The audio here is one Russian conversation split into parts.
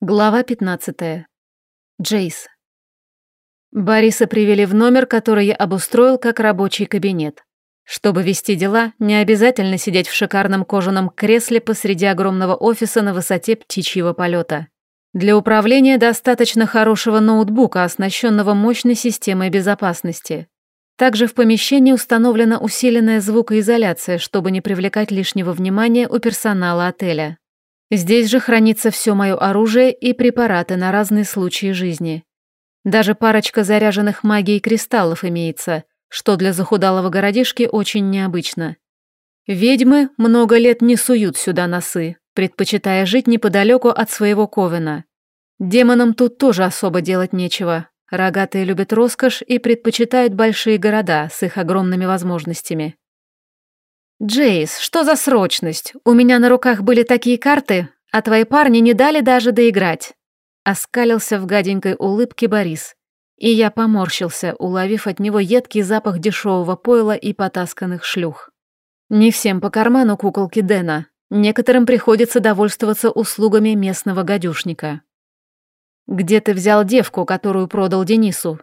Глава 15. Джейс. Бориса привели в номер, который я обустроил как рабочий кабинет. Чтобы вести дела, не обязательно сидеть в шикарном кожаном кресле посреди огромного офиса на высоте птичьего полета. Для управления достаточно хорошего ноутбука, оснащенного мощной системой безопасности. Также в помещении установлена усиленная звукоизоляция, чтобы не привлекать лишнего внимания у персонала отеля. Здесь же хранится все мое оружие и препараты на разные случаи жизни. Даже парочка заряженных магией кристаллов имеется, что для захудалого городишки очень необычно. Ведьмы много лет не суют сюда носы, предпочитая жить неподалеку от своего ковена. Демонам тут тоже особо делать нечего. Рогатые любят роскошь и предпочитают большие города с их огромными возможностями. «Джейс, что за срочность? У меня на руках были такие карты, а твои парни не дали даже доиграть». Оскалился в гаденькой улыбке Борис. И я поморщился, уловив от него едкий запах дешевого пойла и потасканных шлюх. Не всем по карману куколки Дэна. Некоторым приходится довольствоваться услугами местного гадюшника. «Где ты взял девку, которую продал Денису?»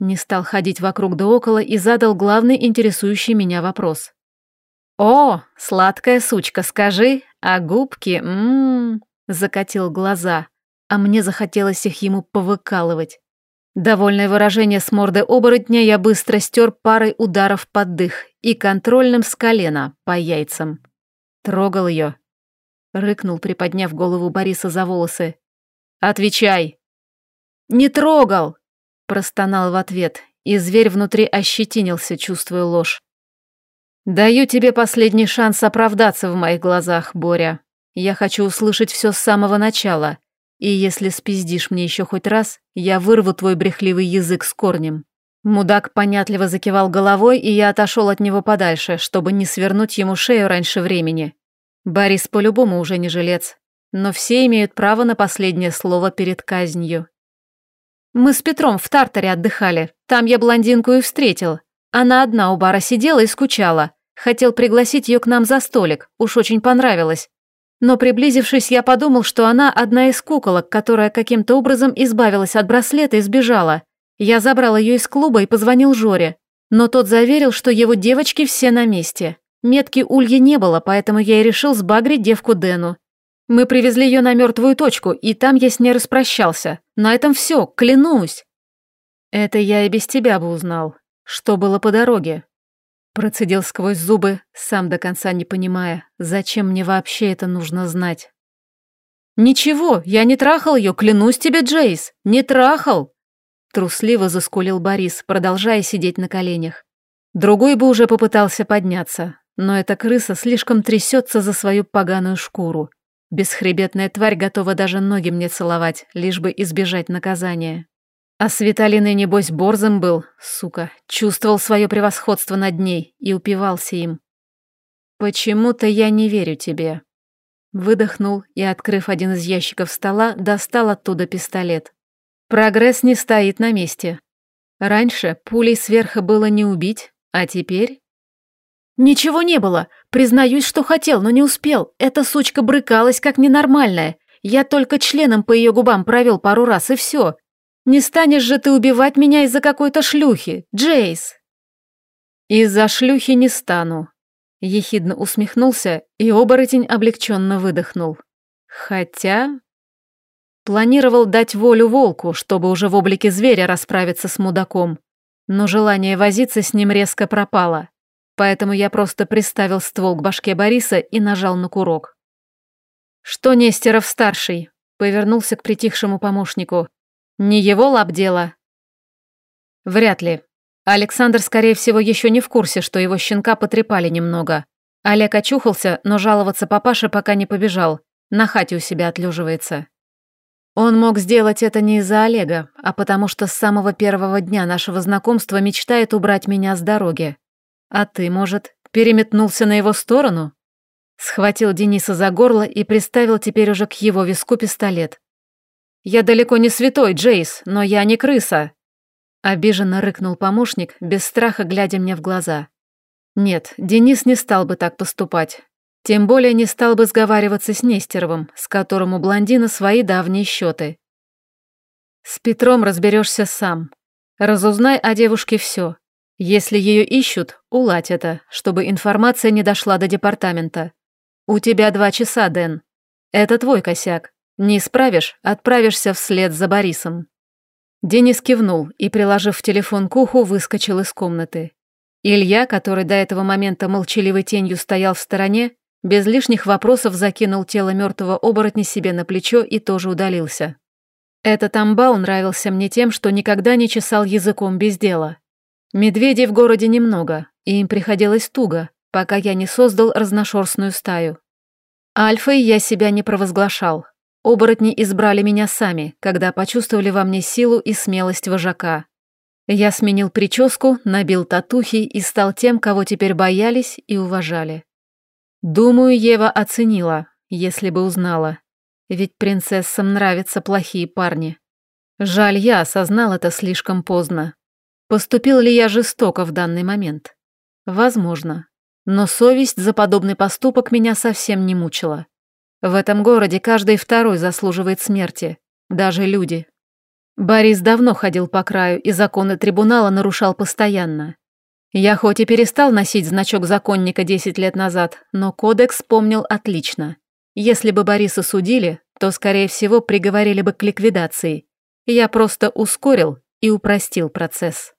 Не стал ходить вокруг да около и задал главный интересующий меня вопрос. «О, сладкая сучка, скажи, а губки, ммм...» Закатил глаза, а мне захотелось их ему повыкалывать. Довольное выражение с морды оборотня я быстро стер парой ударов под дых и контрольным с колена по яйцам. Трогал ее. Рыкнул, приподняв голову Бориса за волосы. «Отвечай!» «Не трогал!» Простонал в ответ, и зверь внутри ощетинился, чувствуя ложь. «Даю тебе последний шанс оправдаться в моих глазах, Боря. Я хочу услышать все с самого начала, и если спиздишь мне еще хоть раз, я вырву твой брехливый язык с корнем». Мудак понятливо закивал головой, и я отошел от него подальше, чтобы не свернуть ему шею раньше времени. Борис по-любому уже не жилец, но все имеют право на последнее слово перед казнью. Мы с Петром в Тартаре отдыхали, там я блондинку и встретил. Она одна у бара сидела и скучала. Хотел пригласить ее к нам за столик, уж очень понравилось. Но приблизившись, я подумал, что она одна из куколок, которая каким-то образом избавилась от браслета и сбежала. Я забрал ее из клуба и позвонил Жоре. Но тот заверил, что его девочки все на месте. Метки Ульи не было, поэтому я и решил сбагрить девку Дэну. Мы привезли ее на мертвую точку, и там я с ней распрощался. На этом все, клянусь. Это я и без тебя бы узнал. Что было по дороге? Процедил сквозь зубы, сам до конца не понимая, зачем мне вообще это нужно знать. «Ничего, я не трахал ее, клянусь тебе, Джейс, не трахал!» Трусливо заскулил Борис, продолжая сидеть на коленях. Другой бы уже попытался подняться, но эта крыса слишком трясется за свою поганую шкуру. Бесхребетная тварь готова даже ноги мне целовать, лишь бы избежать наказания. А с Виталиной, небось, борзым был, сука, чувствовал свое превосходство над ней и упивался им. «Почему-то я не верю тебе». Выдохнул и, открыв один из ящиков стола, достал оттуда пистолет. Прогресс не стоит на месте. Раньше пулей сверху было не убить, а теперь... «Ничего не было. Признаюсь, что хотел, но не успел. Эта сучка брыкалась как ненормальная. Я только членом по ее губам провел пару раз, и все. Не станешь же ты убивать меня из-за какой-то шлюхи, Джейс!» «Из-за шлюхи не стану», — ехидно усмехнулся, и оборотень облегченно выдохнул. «Хотя...» Планировал дать волю волку, чтобы уже в облике зверя расправиться с мудаком, но желание возиться с ним резко пропало, поэтому я просто приставил ствол к башке Бориса и нажал на курок. «Что Нестеров-старший?» — повернулся к притихшему помощнику. Не его лап дело? Вряд ли. Александр, скорее всего, еще не в курсе, что его щенка потрепали немного. Олег очухался, но жаловаться папаше пока не побежал. На хате у себя отлеживается. Он мог сделать это не из-за Олега, а потому что с самого первого дня нашего знакомства мечтает убрать меня с дороги. А ты, может, переметнулся на его сторону? Схватил Дениса за горло и приставил теперь уже к его виску пистолет. «Я далеко не святой, Джейс, но я не крыса!» Обиженно рыкнул помощник, без страха глядя мне в глаза. «Нет, Денис не стал бы так поступать. Тем более не стал бы сговариваться с Нестеровым, с которым у блондина свои давние счеты. С Петром разберешься сам. Разузнай о девушке все. Если ее ищут, уладь это, чтобы информация не дошла до департамента. У тебя два часа, Дэн. Это твой косяк. Не исправишь, отправишься вслед за Борисом. Денис кивнул и, приложив телефон к уху, выскочил из комнаты. Илья, который до этого момента молчаливой тенью стоял в стороне, без лишних вопросов закинул тело мертвого оборотня себе на плечо и тоже удалился. Этот амбал нравился мне тем, что никогда не чесал языком без дела. Медведей в городе немного, и им приходилось туго, пока я не создал разношерстную стаю. Альфой я себя не провозглашал. Оборотни избрали меня сами, когда почувствовали во мне силу и смелость вожака. Я сменил прическу, набил татухи и стал тем, кого теперь боялись и уважали. Думаю, Ева оценила, если бы узнала. Ведь принцессам нравятся плохие парни. Жаль, я осознал это слишком поздно. Поступил ли я жестоко в данный момент? Возможно. Но совесть за подобный поступок меня совсем не мучила. В этом городе каждый второй заслуживает смерти, даже люди. Борис давно ходил по краю и законы трибунала нарушал постоянно. Я хоть и перестал носить значок законника 10 лет назад, но кодекс помнил отлично. Если бы Бориса судили, то, скорее всего, приговорили бы к ликвидации. Я просто ускорил и упростил процесс.